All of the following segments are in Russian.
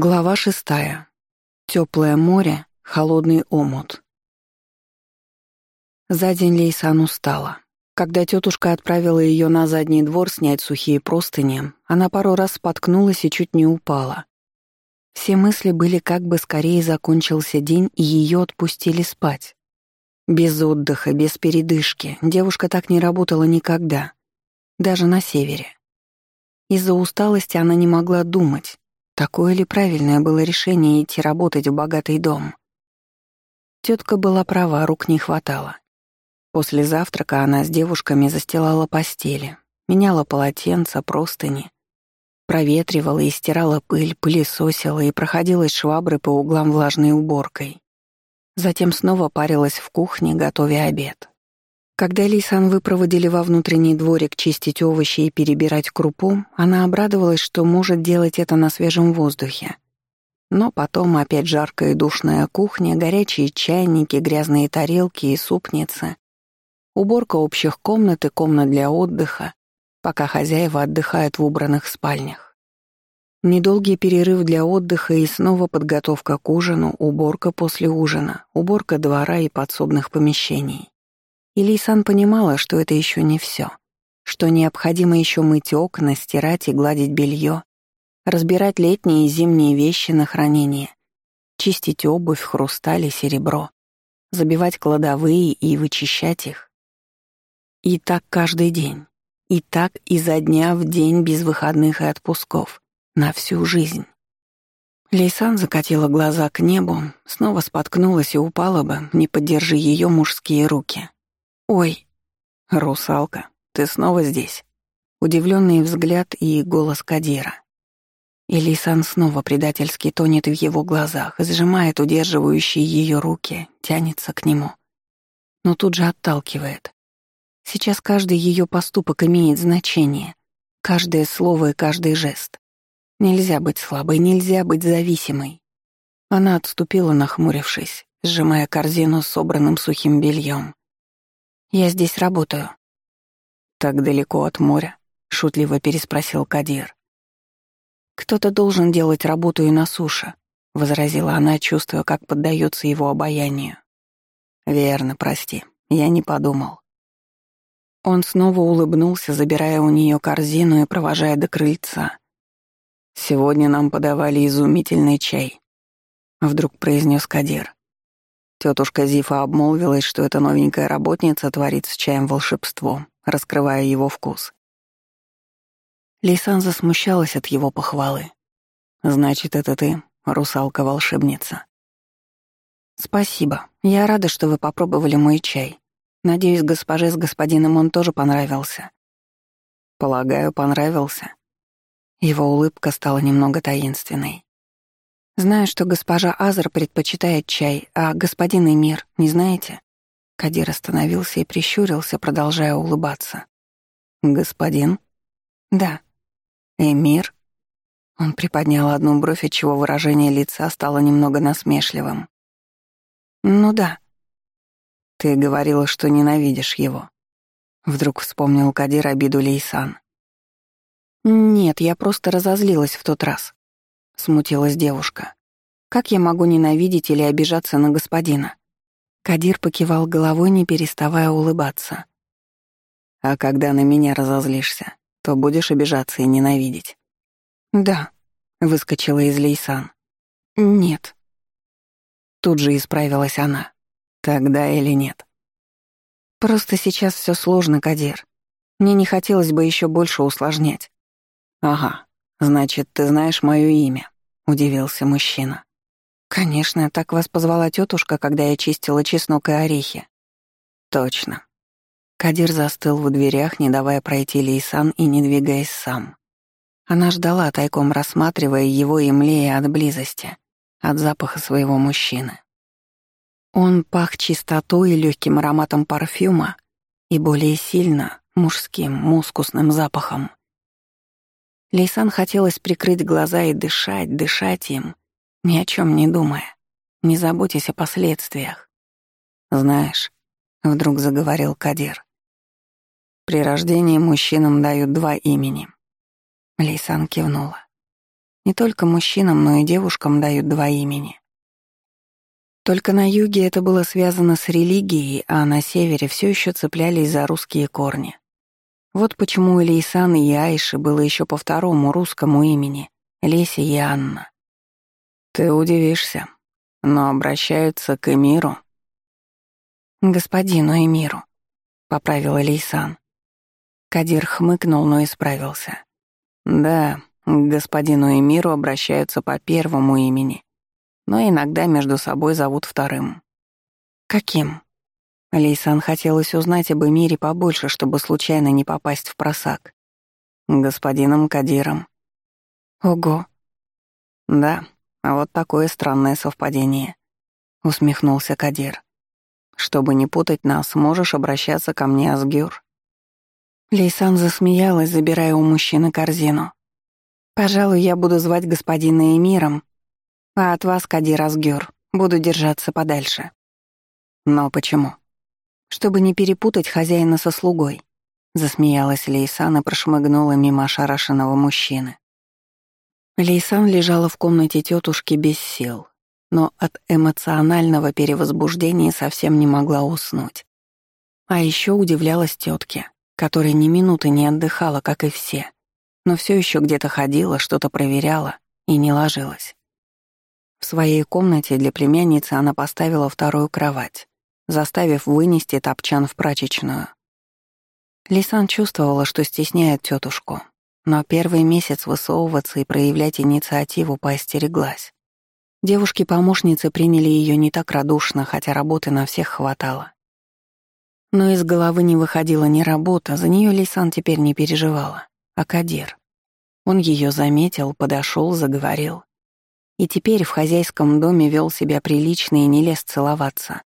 Глава шестая. Теплое море, холодный омут. За день Лейсан устала. Когда тетушка отправила ее на задний двор снять сухие простыни, она пару раз споткнулась и чуть не упала. Все мысли были, как бы скорее закончился день, и ее отпустили спать. Без отдыха, без передышки девушка так не работала никогда, даже на севере. Из-за усталости она не могла думать, Такое ли правильное было решение идти работать в богатый дом? Тетка была права, рук не хватало. После завтрака она с девушками застилала постели, меняла полотенца, простыни, проветривала и стирала пыль, пылесосила и проходилась швабры по углам влажной уборкой. Затем снова парилась в кухне, готовя обед. Когда Лисан выпроводили во внутренний дворик чистить овощи и перебирать крупу, она обрадовалась, что может делать это на свежем воздухе. Но потом опять жаркая и душная кухня, горячие чайники, грязные тарелки и супницы, уборка общих комнат и комнат для отдыха, пока хозяева отдыхают в убранных спальнях. Недолгий перерыв для отдыха и снова подготовка к ужину, уборка после ужина, уборка двора и подсобных помещений. И Лейсан понимала, что это еще не все, что необходимо еще мыть окна, стирать и гладить белье, разбирать летние и зимние вещи на хранение, чистить обувь, хрусталь и серебро, забивать кладовые и вычищать их. И так каждый день. И так изо дня в день без выходных и отпусков. На всю жизнь. Лейсан закатила глаза к небу, снова споткнулась и упала бы, не поддержи ее мужские руки. «Ой, русалка, ты снова здесь?» Удивленный взгляд и голос Кадира. Элисан снова предательски тонет в его глазах, сжимает удерживающие ее руки, тянется к нему. Но тут же отталкивает. Сейчас каждый ее поступок имеет значение. Каждое слово и каждый жест. Нельзя быть слабой, нельзя быть зависимой. Она отступила, нахмурившись, сжимая корзину с собранным сухим бельем. Я здесь работаю». «Так далеко от моря?» — шутливо переспросил Кадир. «Кто-то должен делать работу и на суше», — возразила она, чувствуя, как поддается его обаянию. «Верно, прости, я не подумал». Он снова улыбнулся, забирая у нее корзину и провожая до крыльца. «Сегодня нам подавали изумительный чай», — вдруг произнес Кадир. Тетушка Зифа обмолвилась, что эта новенькая работница творит с чаем волшебство, раскрывая его вкус. Лейсан засмущалась от его похвалы. «Значит, это ты, русалка-волшебница». «Спасибо. Я рада, что вы попробовали мой чай. Надеюсь, госпоже с господином он тоже понравился». «Полагаю, понравился». Его улыбка стала немного таинственной. Знаю, что госпожа Азар предпочитает чай, а господин Эмир, не знаете?» Кадир остановился и прищурился, продолжая улыбаться. «Господин?» «Да». «Эмир?» Он приподнял одну бровь, отчего выражение лица стало немного насмешливым. «Ну да». «Ты говорила, что ненавидишь его». Вдруг вспомнил Кадир обиду Лейсан. «Нет, я просто разозлилась в тот раз смутилась девушка. Как я могу ненавидеть или обижаться на господина? Кадир покивал головой, не переставая улыбаться. А когда на меня разозлишься, то будешь обижаться и ненавидеть. Да, выскочила из Лейсан. Нет. Тут же исправилась она. Тогда или нет? Просто сейчас все сложно, Кадир. Мне не хотелось бы еще больше усложнять. Ага, «Значит, ты знаешь моё имя?» — удивился мужчина. «Конечно, так вас позвала тетушка, когда я чистила чеснок и орехи». «Точно». Кадир застыл в дверях, не давая пройти Лейсан и не двигаясь сам. Она ждала, тайком рассматривая его и млея от близости, от запаха своего мужчины. Он пах чистотой и легким ароматом парфюма и более сильно мужским, мускусным запахом. Лейсан хотелось прикрыть глаза и дышать, дышать им, ни о чем не думая, не заботясь о последствиях. «Знаешь», — вдруг заговорил Кадир, «при рождении мужчинам дают два имени». Лейсан кивнула. Не только мужчинам, но и девушкам дают два имени. Только на юге это было связано с религией, а на севере все еще цеплялись за русские корни. Вот почему у Лейсан и Айши было еще по второму русскому имени — Леся и Анна. «Ты удивишься, но обращаются к Эмиру». «Господину Эмиру», — поправила Лейсан. Кадир хмыкнул, но исправился. «Да, к господину Эмиру обращаются по первому имени, но иногда между собой зовут вторым». «Каким?» Лейсан хотелось узнать об Эмире побольше, чтобы случайно не попасть в просак. «Господином Кадиром». «Ого». «Да, а вот такое странное совпадение», — усмехнулся Кадир. «Чтобы не путать нас, можешь обращаться ко мне, Асгюр». Лейсан засмеялась, забирая у мужчины корзину. «Пожалуй, я буду звать господина Эмиром, а от вас, Кадир Асгюр, буду держаться подальше». «Но почему?» «Чтобы не перепутать хозяина со слугой», — засмеялась Лейсан и прошмыгнула мимо ошарашенного мужчины. Лейсан лежала в комнате тетушки без сил, но от эмоционального перевозбуждения совсем не могла уснуть. А еще удивлялась тетке, которая ни минуты не отдыхала, как и все, но все еще где-то ходила, что-то проверяла и не ложилась. В своей комнате для племянницы она поставила вторую кровать, заставив вынести топчан в прачечную. Лисан чувствовала, что стесняет тетушку, но первый месяц высовываться и проявлять инициативу поостереглась. Девушки-помощницы приняли ее не так радушно, хотя работы на всех хватало. Но из головы не выходила ни работа, за нее Лейсан теперь не переживала, а Кадир. Он ее заметил, подошел, заговорил. И теперь в хозяйском доме вел себя прилично и не лез целоваться.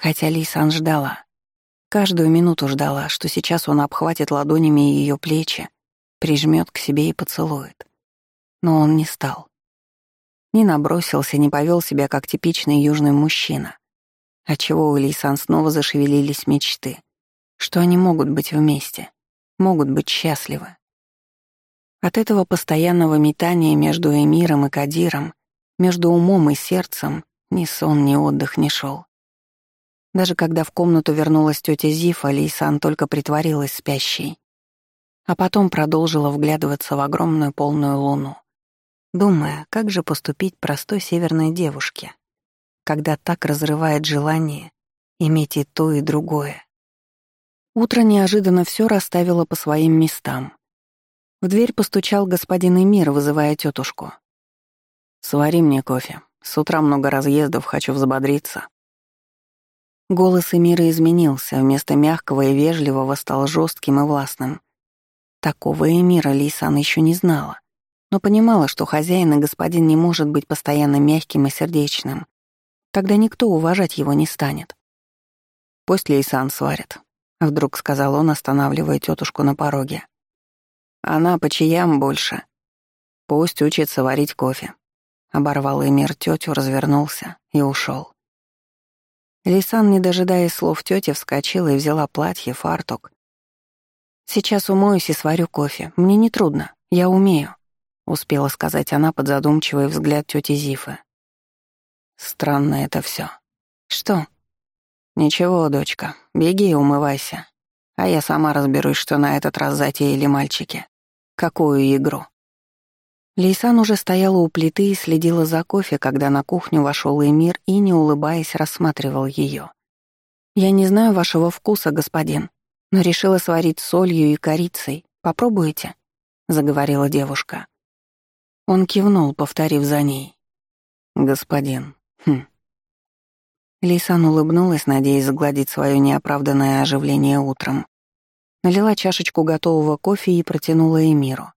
Хотя Лейсан ждала. Каждую минуту ждала, что сейчас он обхватит ладонями ее плечи, прижмет к себе и поцелует. Но он не стал. Не набросился, не повел себя как типичный южный мужчина. Отчего у Лейсан снова зашевелились мечты, что они могут быть вместе, могут быть счастливы. От этого постоянного метания между Эмиром и Кадиром, между умом и сердцем, ни сон, ни отдых не шел. Даже когда в комнату вернулась тетя Зифа, Лейсан только притворилась спящей а потом продолжила вглядываться в огромную полную луну, думая, как же поступить простой северной девушке, когда так разрывает желание иметь и то, и другое. Утро неожиданно все расставило по своим местам. В дверь постучал господин Эмир, вызывая тетушку. «Свари мне кофе. С утра много разъездов, хочу взбодриться». Голос Эмира изменился, вместо мягкого и вежливого стал жестким и властным. Такого Эмира Лейсан еще не знала, но понимала, что хозяин и господин не может быть постоянно мягким и сердечным. Тогда никто уважать его не станет. «Пусть Лейсан сварит», — вдруг сказал он, останавливая тетушку на пороге. «Она по чаям больше. Пусть учится варить кофе». Оборвал Эмир тетю, развернулся и ушел. Лисан, не дожидаясь слов тети, вскочила и взяла платье, фартук «Сейчас умоюсь и сварю кофе. Мне не трудно. Я умею», — успела сказать она под задумчивый взгляд тети Зифы. «Странно это все. «Что?» «Ничего, дочка. Беги и умывайся. А я сама разберусь, что на этот раз затеяли мальчики. Какую игру?» Лейсан уже стояла у плиты и следила за кофе, когда на кухню вошел Эмир и, не улыбаясь, рассматривал ее. «Я не знаю вашего вкуса, господин», но решила сварить солью и корицей. Попробуете?» — заговорила девушка. Он кивнул, повторив за ней. «Господин, хм». Лисан улыбнулась, надеясь загладить свое неоправданное оживление утром. Налила чашечку готового кофе и протянула Эмиру.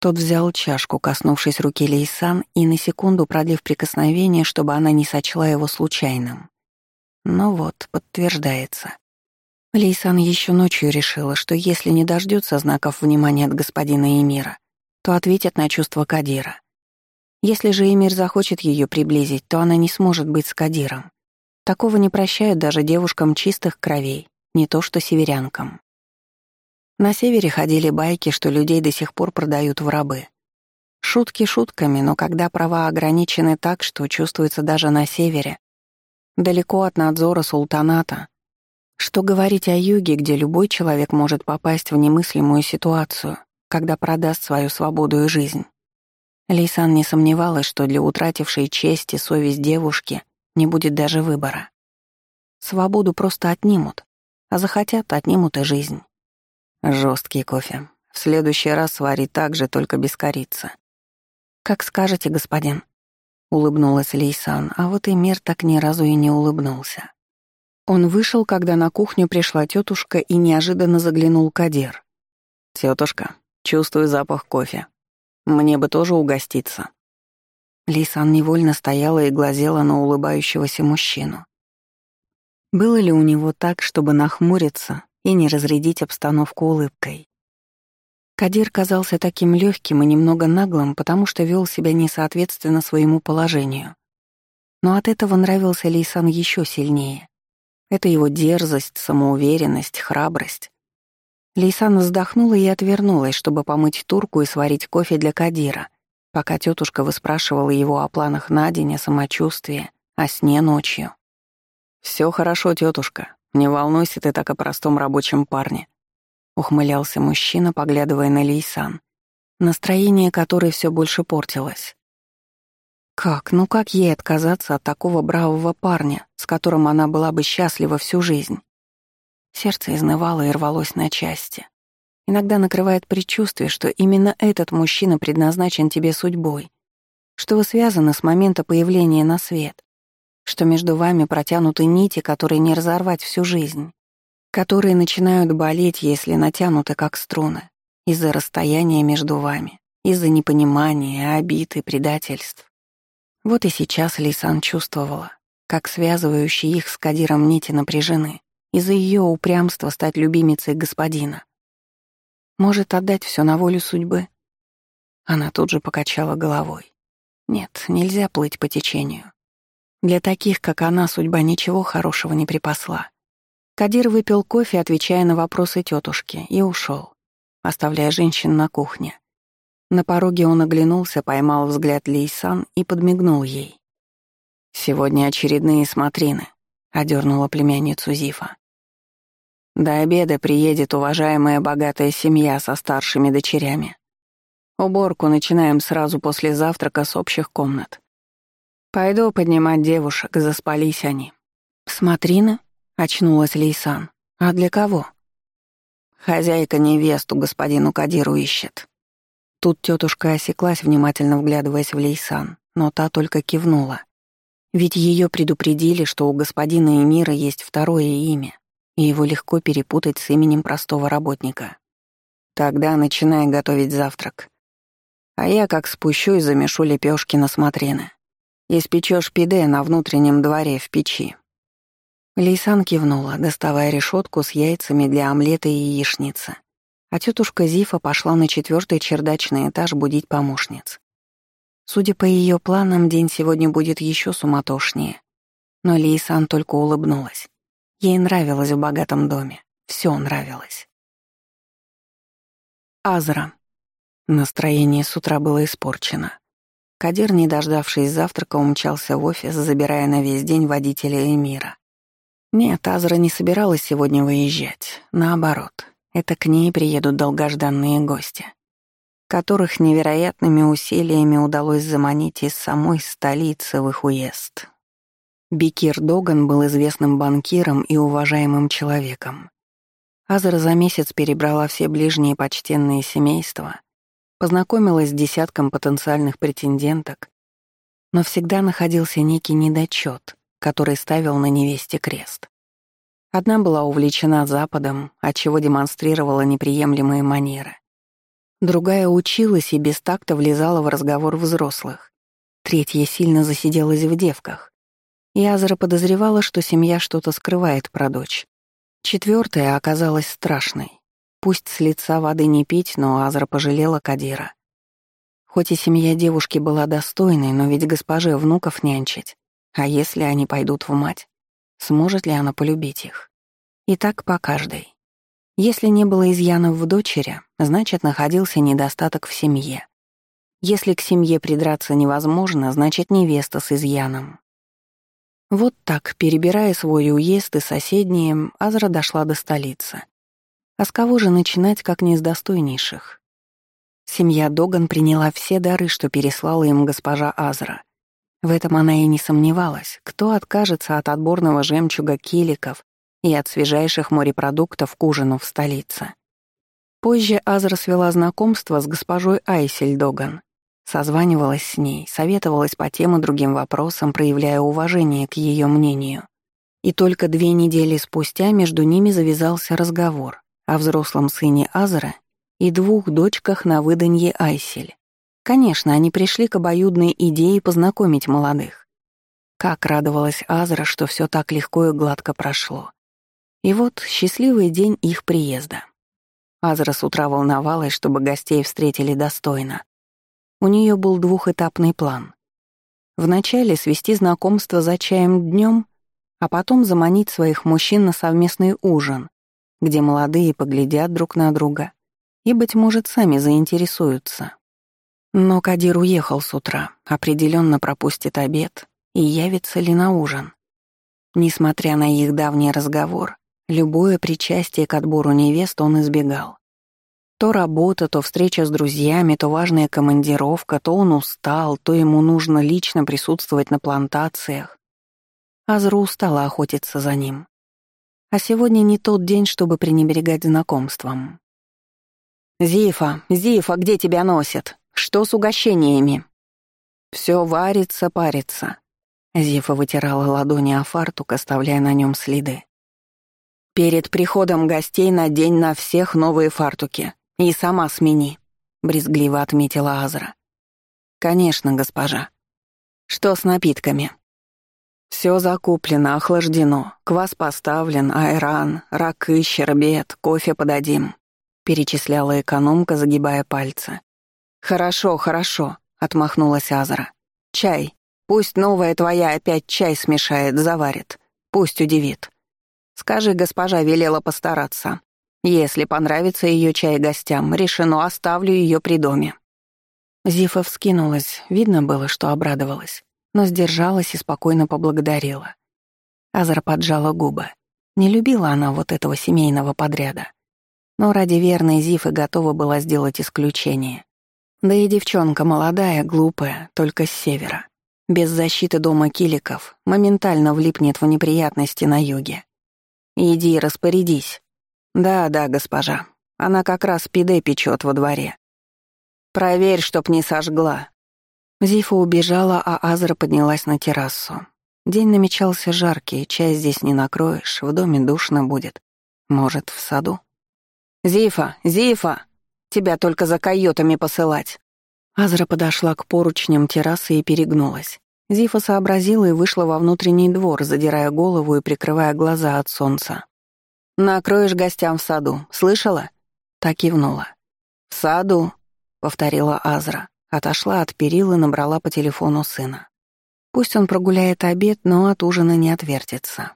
Тот взял чашку, коснувшись руки Лейсан, и на секунду продлив прикосновение, чтобы она не сочла его случайным. Но вот, подтверждается. Лейсан еще ночью решила, что если не дождется знаков внимания от господина Эмира, то ответит на чувство Кадира. Если же Эмир захочет ее приблизить, то она не сможет быть с Кадиром. Такого не прощают даже девушкам чистых кровей, не то что северянкам. На севере ходили байки, что людей до сих пор продают в рабы. Шутки шутками, но когда права ограничены так, что чувствуется даже на севере, далеко от надзора султаната, что говорить о юге, где любой человек может попасть в немыслимую ситуацию, когда продаст свою свободу и жизнь. Лейсан не сомневалась, что для утратившей честь и совесть девушки не будет даже выбора. Свободу просто отнимут, а захотят — отнимут и жизнь. Жесткий кофе. В следующий раз сварить так же, только без корицы. «Как скажете, господин», — улыбнулась Лейсан, а вот и мир так ни разу и не улыбнулся. Он вышел, когда на кухню пришла тетушка и неожиданно заглянул Кадир. Тетушка, чувствую запах кофе. Мне бы тоже угоститься». Лейсан невольно стояла и глазела на улыбающегося мужчину. Было ли у него так, чтобы нахмуриться и не разрядить обстановку улыбкой? Кадир казался таким легким и немного наглым, потому что вел себя несоответственно своему положению. Но от этого нравился Лейсан еще сильнее. Это его дерзость, самоуверенность, храбрость. Лейсан вздохнула и отвернулась, чтобы помыть турку и сварить кофе для Кадира, пока тетушка выспрашивала его о планах на день, о самочувствии, о сне ночью. Все хорошо, тетушка. Не волнуйся ты так о простом рабочем парне ухмылялся мужчина, поглядывая на Лейсан, настроение которой все больше портилось. Как, ну как ей отказаться от такого бравого парня, с которым она была бы счастлива всю жизнь? Сердце изнывало и рвалось на части. Иногда накрывает предчувствие, что именно этот мужчина предназначен тебе судьбой, что вы связаны с момента появления на свет, что между вами протянуты нити, которые не разорвать всю жизнь которые начинают болеть, если натянуты как струны, из-за расстояния между вами, из-за непонимания, обид и предательств. Вот и сейчас Лисан чувствовала, как связывающие их с Кадиром нити напряжены из-за ее упрямства стать любимицей господина. Может отдать все на волю судьбы? Она тут же покачала головой. Нет, нельзя плыть по течению. Для таких, как она, судьба ничего хорошего не припасла. Кадир выпил кофе, отвечая на вопросы тетушки, и ушел, оставляя женщин на кухне. На пороге он оглянулся, поймал взгляд Лейсан и подмигнул ей. «Сегодня очередные смотрины», — одернула племянницу Зифа. «До обеда приедет уважаемая богатая семья со старшими дочерями. Уборку начинаем сразу после завтрака с общих комнат. Пойду поднимать девушек, заспались они». «Смотрины?» Очнулась Лейсан. А для кого? Хозяйка невесту господину Кадиру ищет. Тут тетушка осеклась, внимательно вглядываясь в Лейсан, но та только кивнула. Ведь ее предупредили, что у господина Эмира есть второе имя, и его легко перепутать с именем простого работника. Тогда начинай готовить завтрак. А я как спущусь, замешу лепешки на смотрины. Испечешь пиде на внутреннем дворе в печи. Лейсан кивнула, доставая решетку с яйцами для омлета и яичницы. А тетушка Зифа пошла на четвертый чердачный этаж будить помощниц. Судя по ее планам, день сегодня будет еще суматошнее. Но Лейсан только улыбнулась. Ей нравилось в богатом доме. Все нравилось. Азра. Настроение с утра было испорчено. Кадир, не дождавшись завтрака, умчался в офис, забирая на весь день водителя Эмира. Нет, Азра не собиралась сегодня выезжать. Наоборот, это к ней приедут долгожданные гости, которых невероятными усилиями удалось заманить из самой столицы в их уезд. Бикир Доган был известным банкиром и уважаемым человеком. Азра за месяц перебрала все ближние почтенные семейства, познакомилась с десятком потенциальных претенденток, но всегда находился некий недочет — который ставил на невесте крест. Одна была увлечена Западом, отчего демонстрировала неприемлемые манеры. Другая училась и без такта влезала в разговор взрослых. Третья сильно засиделась в девках. И Азра подозревала, что семья что-то скрывает про дочь. Четвертая оказалась страшной. Пусть с лица воды не пить, но Азра пожалела Кадира. Хоть и семья девушки была достойной, но ведь госпоже внуков нянчить. А если они пойдут в мать, сможет ли она полюбить их? И так по каждой. Если не было изъянов в дочери, значит, находился недостаток в семье. Если к семье придраться невозможно, значит невеста с изъяном. Вот так, перебирая свой уезд и соседние, Азра дошла до столицы. А с кого же начинать, как не с достойнейших? Семья Доган приняла все дары, что переслала им госпожа Азра. В этом она и не сомневалась. Кто откажется от отборного жемчуга киликов и от свежайших морепродуктов к ужину в столице? Позже Азра свела знакомство с госпожой Айсель Доган. Созванивалась с ней, советовалась по тем и другим вопросам, проявляя уважение к ее мнению. И только две недели спустя между ними завязался разговор о взрослом сыне Азра и двух дочках на выданье Айсель. Конечно, они пришли к обоюдной идее познакомить молодых. Как радовалась Азра, что все так легко и гладко прошло. И вот счастливый день их приезда. Азра с утра волновалась, чтобы гостей встретили достойно. У нее был двухэтапный план. Вначале свести знакомство за чаем днем, а потом заманить своих мужчин на совместный ужин, где молодые поглядят друг на друга и, быть может, сами заинтересуются. Но Кадир уехал с утра, определенно пропустит обед и явится ли на ужин. Несмотря на их давний разговор, любое причастие к отбору невест он избегал. То работа, то встреча с друзьями, то важная командировка, то он устал, то ему нужно лично присутствовать на плантациях. Азра устала охотиться за ним. А сегодня не тот день, чтобы пренебрегать знакомством. «Зифа, Зифа, где тебя носят?» Что с угощениями?» «Все варится, парится». Зифа вытирала ладони о фартук, оставляя на нем следы. «Перед приходом гостей надень на всех новые фартуки. И сама смени», — брезгливо отметила Азра. «Конечно, госпожа. Что с напитками?» «Все закуплено, охлаждено, квас поставлен, айран, ракы, щербет, кофе подадим», — перечисляла экономка, загибая пальцы. «Хорошо, хорошо», — отмахнулась Азра. «Чай. Пусть новая твоя опять чай смешает, заварит. Пусть удивит. Скажи, госпожа велела постараться. Если понравится ее чай гостям, решено, оставлю ее при доме». Зифа вскинулась, видно было, что обрадовалась, но сдержалась и спокойно поблагодарила. Азра поджала губы. Не любила она вот этого семейного подряда. Но ради верной Зифы готова была сделать исключение. Да и девчонка молодая, глупая, только с севера. Без защиты дома киликов моментально влипнет в неприятности на юге. Иди, распорядись. Да-да, госпожа. Она как раз пиде печет во дворе. Проверь, чтоб не сожгла. Зифа убежала, а Азра поднялась на террасу. День намечался жаркий, чай здесь не накроешь, в доме душно будет. Может, в саду? «Зифа! Зифа!» Тебя только за койотами посылать». Азра подошла к поручням террасы и перегнулась. Зифа сообразила и вышла во внутренний двор, задирая голову и прикрывая глаза от солнца. «Накроешь гостям в саду, слышала?» Так кивнула. «В саду», — повторила Азра. Отошла от перил и набрала по телефону сына. Пусть он прогуляет обед, но от ужина не отвертится.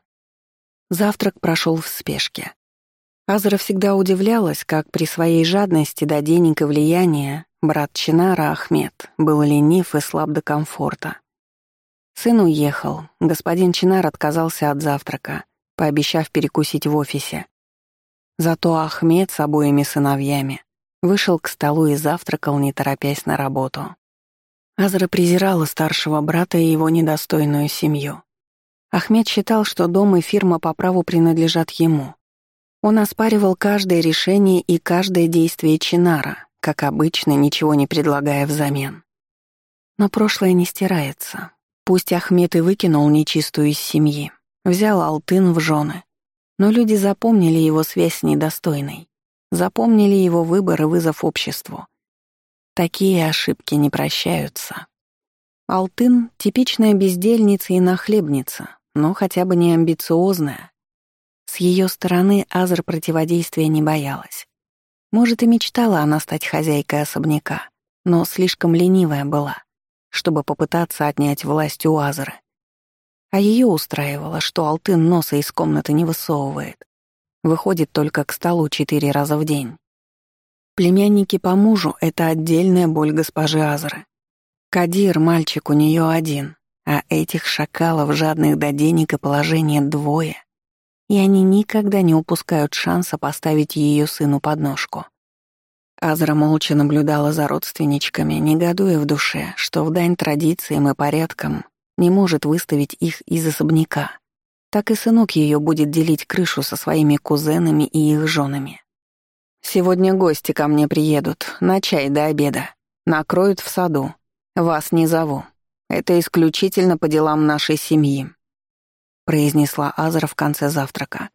Завтрак прошел в спешке. Азра всегда удивлялась, как при своей жадности до денег и влияния брат Чинара Ахмед был ленив и слаб до комфорта. Сын уехал, господин Чинар отказался от завтрака, пообещав перекусить в офисе. Зато Ахмед с обоими сыновьями вышел к столу и завтракал, не торопясь на работу. Азра презирала старшего брата и его недостойную семью. Ахмед считал, что дом и фирма по праву принадлежат ему, он оспаривал каждое решение и каждое действие Чинара, как обычно, ничего не предлагая взамен. Но прошлое не стирается. Пусть Ахмед и выкинул нечистую из семьи, взял Алтын в жены, но люди запомнили его связь с недостойной, запомнили его выбор и вызов обществу. Такие ошибки не прощаются. Алтын — типичная бездельница и нахлебница, но хотя бы не амбициозная, с ее стороны Азр противодействия не боялась. Может, и мечтала она стать хозяйкой особняка, но слишком ленивая была, чтобы попытаться отнять власть у Азры. А ее устраивало, что Алтын носа из комнаты не высовывает. Выходит только к столу четыре раза в день. Племянники по мужу — это отдельная боль госпожи Азры. Кадир — мальчик у нее один, а этих шакалов, жадных до денег и положения, двое. И они никогда не упускают шанса поставить ее сыну подножку. Азра молча наблюдала за родственничками, негодуя в душе, что в дань традициям и порядкам не может выставить их из особняка. Так и сынок ее будет делить крышу со своими кузенами и их женами. Сегодня гости ко мне приедут, на чай до обеда. Накроют в саду. Вас не зову. Это исключительно по делам нашей семьи», — произнесла Азра в конце завтрака.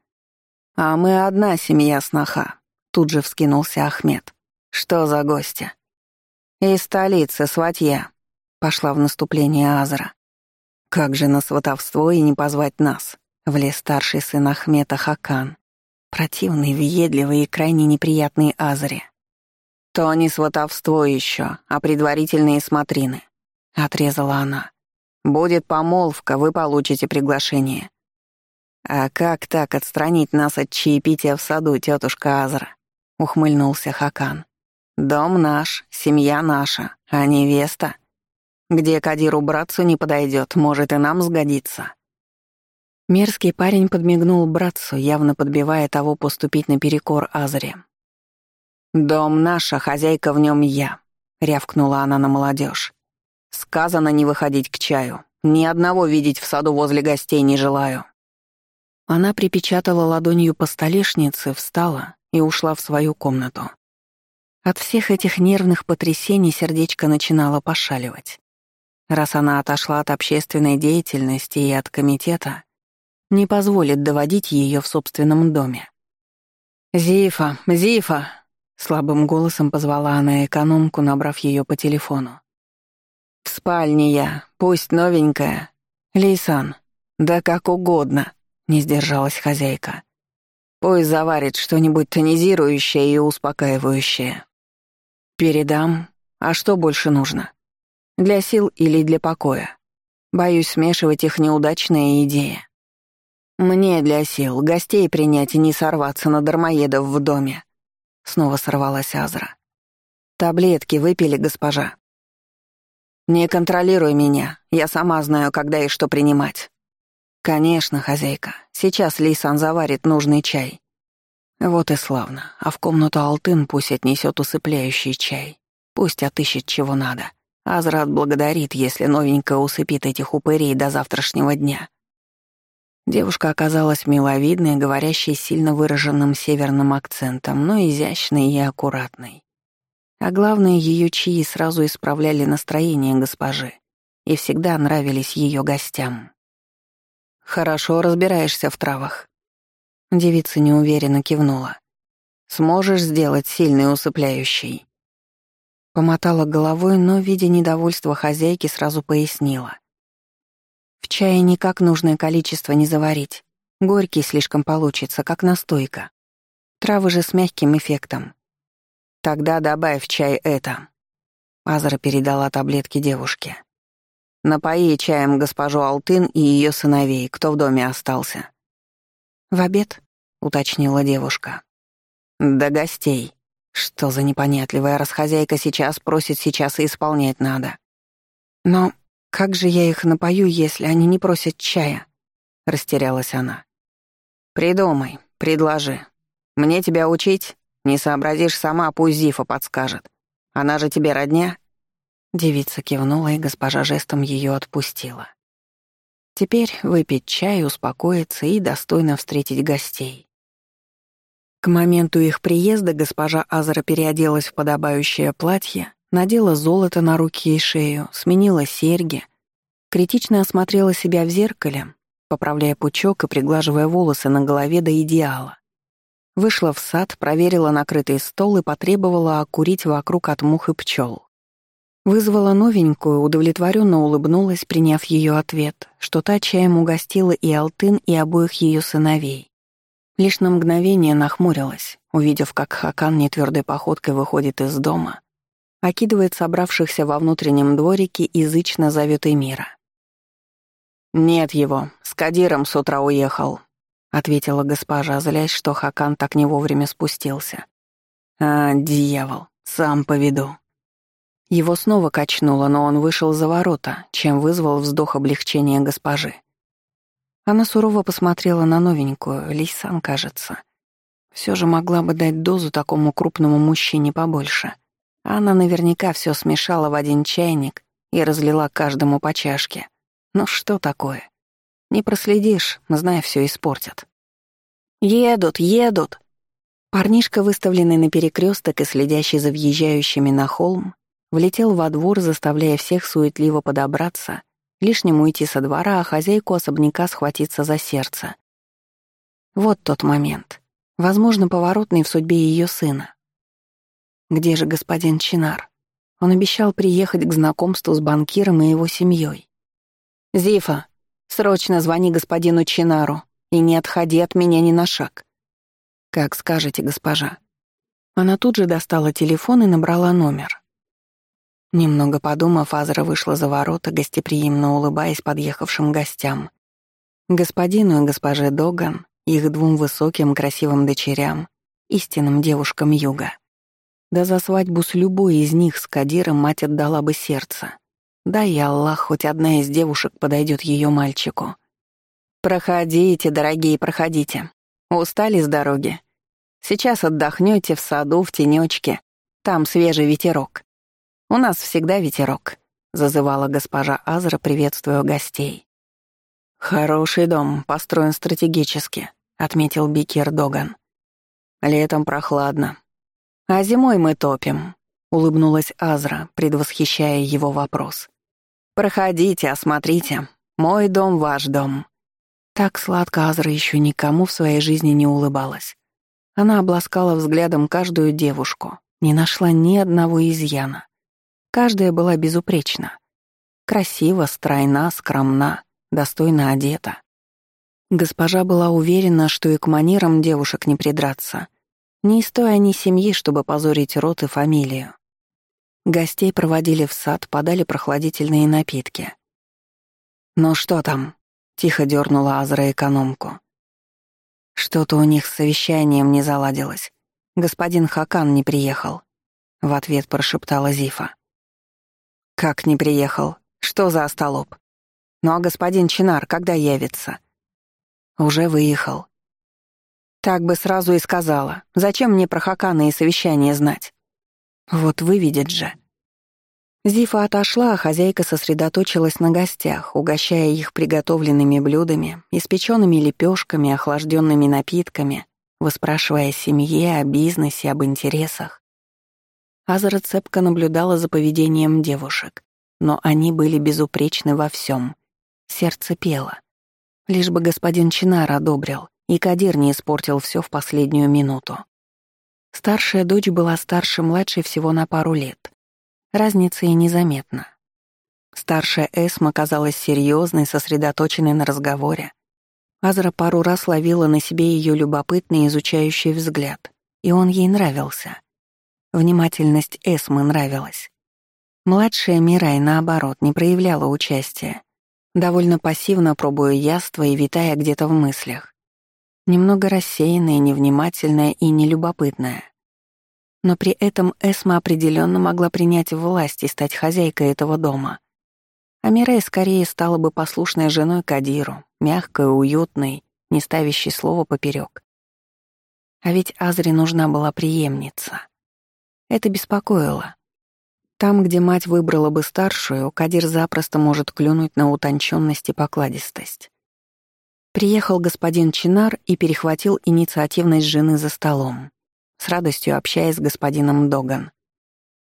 «А мы одна семья сноха», — тут же вскинулся Ахмед. «Что за гости?» «Из столицы, сватья», — пошла в наступление Азра. «Как же на сватовство и не позвать нас?» — влез старший сын Ахмета Хакан, противный, въедливый и крайне неприятный Азре. «То не сватовство еще, а предварительные смотрины», — отрезала она. «Будет помолвка, вы получите приглашение». «А как так отстранить нас от чаепития в саду, тетушка Азра?» — ухмыльнулся Хакан. «Дом наш, семья наша, а невеста. Где Кадиру братцу не подойдет, может и нам сгодится». Мерзкий парень подмигнул братцу, явно подбивая того поступить наперекор Азре. «Дом наш, а хозяйка в нем я», — рявкнула она на молодежь. «Сказано не выходить к чаю. Ни одного видеть в саду возле гостей не желаю». Она припечатала ладонью по столешнице, встала и ушла в свою комнату. От всех этих нервных потрясений сердечко начинало пошаливать. Раз она отошла от общественной деятельности и от комитета, не позволит доводить ее в собственном доме. «Зифа, Зифа!» — слабым голосом позвала она экономку, набрав ее по телефону. «В спальне я, пусть новенькая. Лейсан, да как угодно», — не сдержалась хозяйка. «Пусть заварит что-нибудь тонизирующее и успокаивающее». «Передам. А что больше нужно? Для сил или для покоя? Боюсь смешивать их неудачная идея. Мне для сил гостей принять и не сорваться на дармоедов в доме. Снова сорвалась Азра. Таблетки выпили, госпожа. Не контролируй меня, я сама знаю, когда и что принимать. Конечно, хозяйка, сейчас Лейсан заварит нужный чай. Вот и славно. А в комнату Алтын пусть отнесет усыпляющий чай. Пусть отыщет чего надо. Азра отблагодарит, если новенькая усыпит этих упырей до завтрашнего дня. Девушка оказалась миловидной, говорящей сильно выраженным северным акцентом, но изящной и аккуратной. А главное, ее чаи сразу исправляли настроение госпожи и всегда нравились ее гостям. «Хорошо разбираешься в травах», Девица неуверенно кивнула. «Сможешь сделать сильный усыпляющий?» Помотала головой, но, видя недовольство хозяйки, сразу пояснила. «В чае никак нужное количество не заварить. Горький слишком получится, как настойка. Травы же с мягким эффектом. Тогда добавь в чай это». Азра передала таблетки девушке. «Напои чаем госпожу Алтын и ее сыновей, кто в доме остался. «В обед?» — уточнила девушка. «Да гостей. Что за непонятливая расхозяйка сейчас просит, сейчас и исполнять надо. Но как же я их напою, если они не просят чая?» — растерялась она. «Придумай, предложи. Мне тебя учить? Не сообразишь сама, пусть Зифа подскажет. Она же тебе родня?» Девица кивнула, и госпожа жестом ее отпустила. Теперь выпить чай, успокоиться и достойно встретить гостей. К моменту их приезда госпожа Азра переоделась в подобающее платье, надела золото на руки и шею, сменила серьги, критично осмотрела себя в зеркале, поправляя пучок и приглаживая волосы на голове до идеала. Вышла в сад, проверила накрытый стол и потребовала окурить вокруг от мух и пчел. Вызвала новенькую, удовлетворенно улыбнулась, приняв ее ответ, что та чаем угостила и Алтын, и обоих ее сыновей. Лишь на мгновение нахмурилась, увидев, как Хакан нетвердой походкой выходит из дома, окидывает собравшихся во внутреннем дворике язычно зовет Эмира. «Нет его, с Кадиром с утра уехал», — ответила госпожа, злясь, что Хакан так не вовремя спустился. «А, дьявол, сам поведу». Его снова качнуло, но он вышел за ворота, чем вызвал вздох облегчения госпожи. Она сурово посмотрела на новенькую, Лейсан, кажется. Все же могла бы дать дозу такому крупному мужчине побольше. Она наверняка все смешала в один чайник и разлила каждому по чашке. Ну что такое? Не проследишь, зная, все испортят. «Едут, едут!» Парнишка, выставленный на перекресток и следящий за въезжающими на холм, влетел во двор, заставляя всех суетливо подобраться, лишнему уйти со двора, а хозяйку особняка схватиться за сердце. Вот тот момент. Возможно, поворотный в судьбе ее сына. Где же господин Чинар? Он обещал приехать к знакомству с банкиром и его семьей. «Зифа, срочно звони господину Чинару и не отходи от меня ни на шаг». «Как скажете, госпожа». Она тут же достала телефон и набрала номер. Немного подумав, Азра вышла за ворота, гостеприимно улыбаясь подъехавшим гостям. Господину и госпоже Доган, их двум высоким красивым дочерям, истинным девушкам юга. Да за свадьбу с любой из них с Кадиром мать отдала бы сердце. Да и Аллах, хоть одна из девушек подойдет ее мальчику. «Проходите, дорогие, проходите. Устали с дороги? Сейчас отдохнете в саду, в тенечке. Там свежий ветерок. У нас всегда ветерок», — зазывала госпожа Азра, приветствуя гостей. «Хороший дом, построен стратегически», — отметил Бикер Доган. «Летом прохладно. А зимой мы топим», — улыбнулась Азра, предвосхищая его вопрос. «Проходите, осмотрите. Мой дом — ваш дом». Так сладко Азра еще никому в своей жизни не улыбалась. Она обласкала взглядом каждую девушку, не нашла ни одного изъяна. Каждая была безупречна. Красива, стройна, скромна, достойно одета. Госпожа была уверена, что и к манерам девушек не придраться. Не из той они семьи, чтобы позорить род и фамилию. Гостей проводили в сад, подали прохладительные напитки. «Ну что там?» — тихо дернула Азра экономку. «Что-то у них с совещанием не заладилось. Господин Хакан не приехал», — в ответ прошептала Зифа. «Как не приехал? Что за остолоп? Ну а господин Чинар когда явится?» «Уже выехал». «Так бы сразу и сказала. Зачем мне про Хакана и совещание знать?» «Вот выведет же». Зифа отошла, а хозяйка сосредоточилась на гостях, угощая их приготовленными блюдами, испеченными лепешками, охлажденными напитками, выспрашивая о семье, о бизнесе, об интересах. Азара цепко наблюдала за поведением девушек, но они были безупречны во всем. Сердце пело. Лишь бы господин Чинар одобрил, и Кадир не испортил все в последнюю минуту. Старшая дочь была старше младшей всего на пару лет. Разница и незаметна. Старшая Эсма казалась серьезной, сосредоточенной на разговоре. Азра пару раз ловила на себе ее любопытный изучающий взгляд, и он ей нравился. Внимательность Эсмы нравилась. Младшая Мирай, наоборот, не проявляла участия, довольно пассивно пробуя яство и витая где-то в мыслях. Немного рассеянная, невнимательная и нелюбопытная. Но при этом Эсма определенно могла принять власть и стать хозяйкой этого дома. А Мирай скорее стала бы послушной женой Кадиру, мягкой, уютной, не ставящей слова поперек. А ведь Азре нужна была преемница. Это беспокоило. Там, где мать выбрала бы старшую, Кадир запросто может клюнуть на утонченность и покладистость. Приехал господин Чинар и перехватил инициативность жены за столом, с радостью общаясь с господином Доган.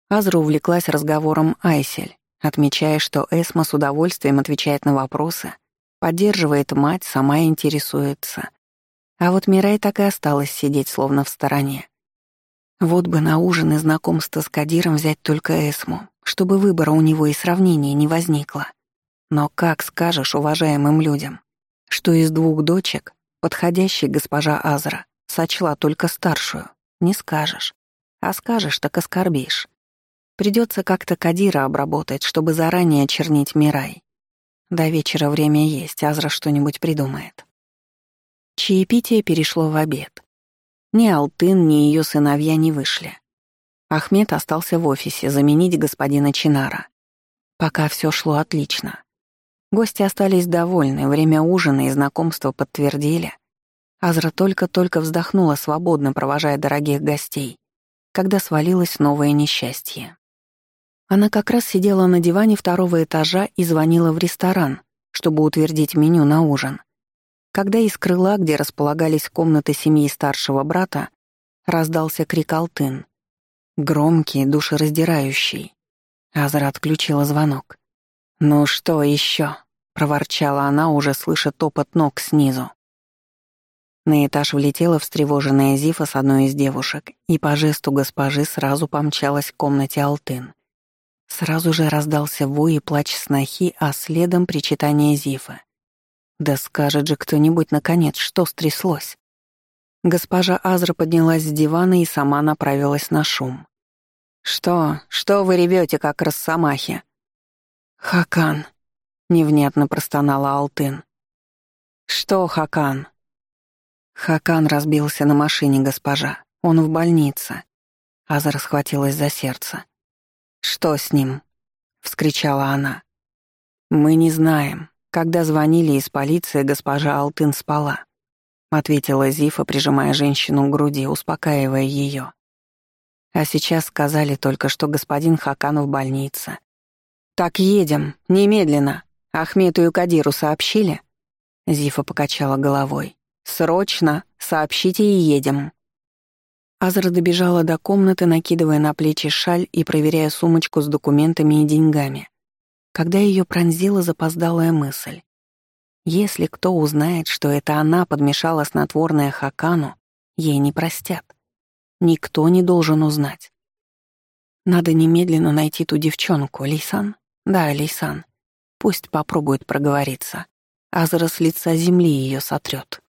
Азра увлеклась разговором Айсель, отмечая, что Эсма с удовольствием отвечает на вопросы, поддерживает мать, сама интересуется. А вот Мирай так и осталась сидеть словно в стороне. Вот бы на ужин и знакомство с Кадиром взять только Эсму, чтобы выбора у него и сравнения не возникло. Но как скажешь уважаемым людям, что из двух дочек подходящей госпожа Азра сочла только старшую, не скажешь. А скажешь, так оскорбишь. Придется как-то Кадира обработать, чтобы заранее очернить Мирай. До вечера время есть, Азра что-нибудь придумает. Чаепитие перешло в обед. Ни Алтын, ни ее сыновья не вышли. Ахмед остался в офисе заменить господина Чинара. Пока все шло отлично. Гости остались довольны, время ужина и знакомства подтвердили. Азра только-только вздохнула свободно, провожая дорогих гостей, когда свалилось новое несчастье. Она как раз сидела на диване второго этажа и звонила в ресторан, чтобы утвердить меню на ужин. Когда из крыла, где располагались комнаты семьи старшего брата, раздался крик Алтын. Громкий, душераздирающий. Азра отключила звонок. «Ну что еще? проворчала она, уже слыша топот ног снизу. На этаж влетела встревоженная Зифа с одной из девушек и по жесту госпожи сразу помчалась к комнате Алтын. Сразу же раздался вой и плач снохи, а следом причитание Зифы. Да скажет же кто-нибудь, наконец, что стряслось. Госпожа Азра поднялась с дивана и сама направилась на шум. «Что? Что вы ревете, как росомахи?» «Хакан», — невнятно простонала Алтын. «Что, Хакан?» «Хакан разбился на машине, госпожа. Он в больнице». Азра схватилась за сердце. «Что с ним?» — вскричала она. «Мы не знаем. Когда звонили из полиции, госпожа Алтын спала», — ответила Зифа, прижимая женщину к груди, успокаивая ее. А сейчас сказали только, что господин Хакан в больнице. «Так едем, немедленно. Ахмету и Кадиру сообщили?» Зифа покачала головой. «Срочно! Сообщите и едем!» Азра добежала до комнаты, накидывая на плечи шаль и проверяя сумочку с документами и деньгами. Когда ее пронзила запоздалая мысль. Если кто узнает, что это она подмешала снотворное Хакану, ей не простят. Никто не должен узнать. Надо немедленно найти ту девчонку, Лейсан? Да, Лейсан. Пусть попробует проговориться. Азра с лица земли ее сотрет.